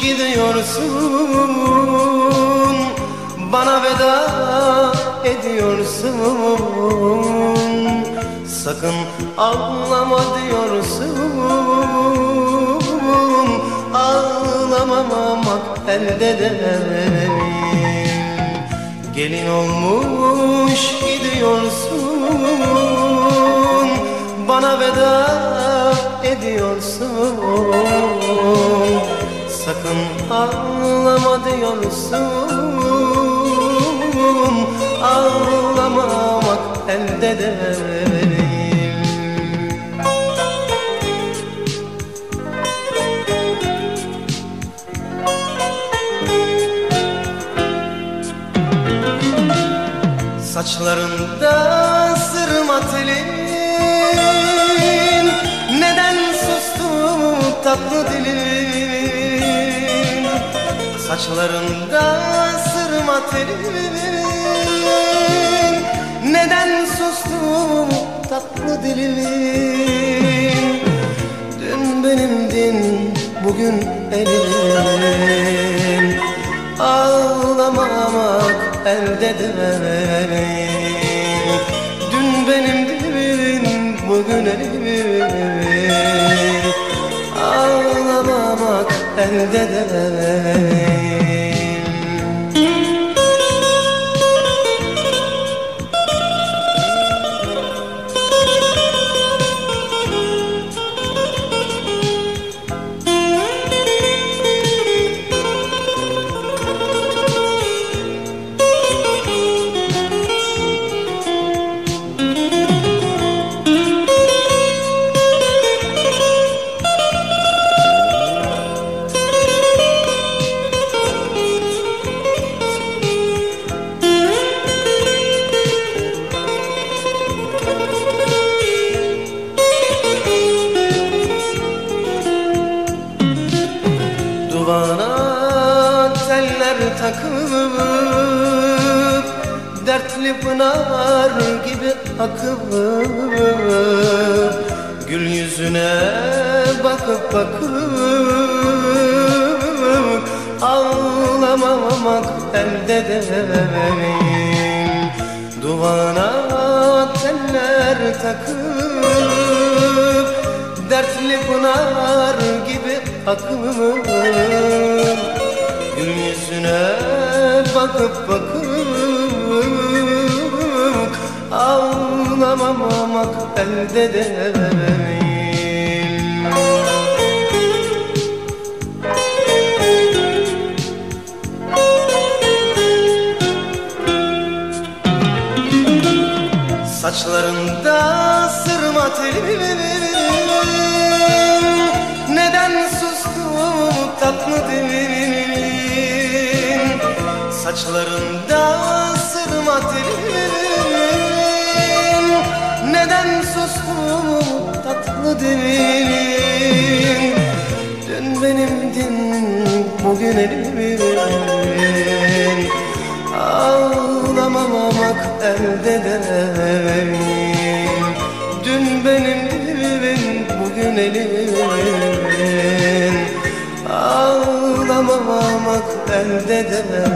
gidiyorsun. Bana veda ediyorsun. Sakın ağlama diyorsun. Ağlamamak elde değil Gelin olmuş gidiyorsun. Bana veda ediyorsun. Sakın ağlama diyorsun. Ağlamamak elde değil. Saçlarında sırma telin tatlı dilin Saçlarında sırma telin Neden sustu tatlı dilin Dün benimdin bugün elimin Ağlamamak elde değil Dün benimdin bugün elimin elde değil teller takıp Dertli pınar gibi akıp Gül yüzüne bakıp bakıp Ağlamamak elde değil Duvana teller takıp Dertli pınar gibi akıp bakıp bakıp Ağlamamak elde değil. Saçlarında sırma telin Neden sustu tatlı dilin Saçlarında sırma telin Neden sustu tatlı dilin Dün benimdin bugün elimin Ağlamamak elde değil Dün benim dilim bugün elimin Ağlamamak elde değil